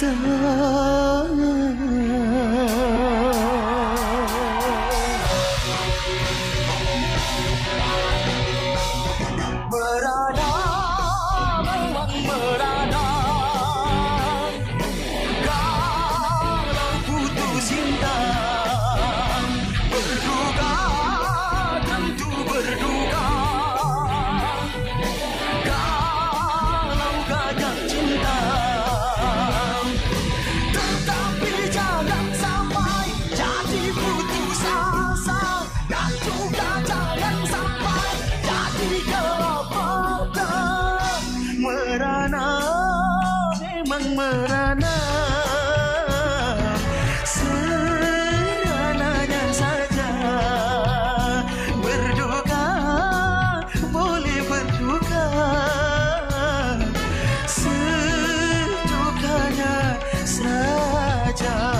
的。time.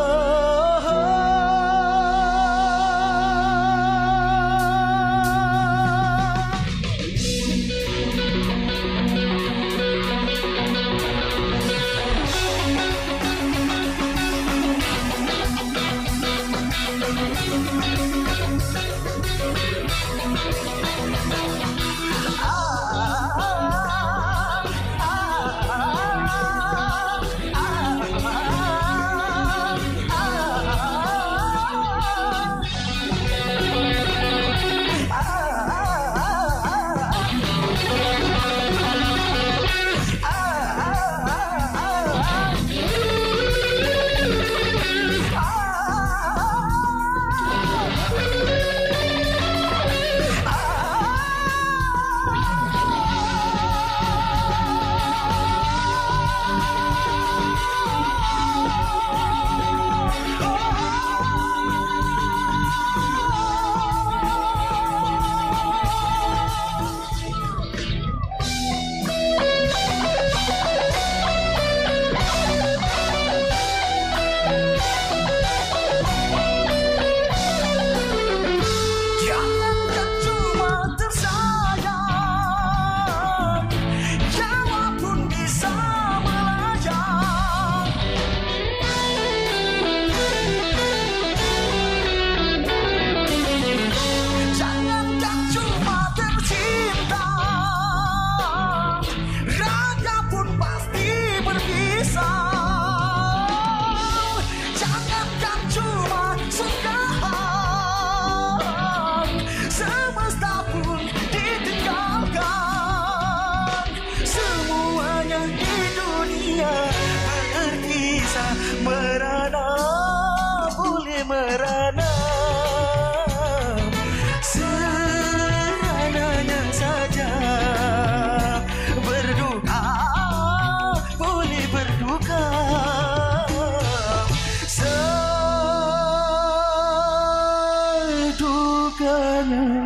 merana. Sehananya saja Berduka Boleh berduka. Sedukanya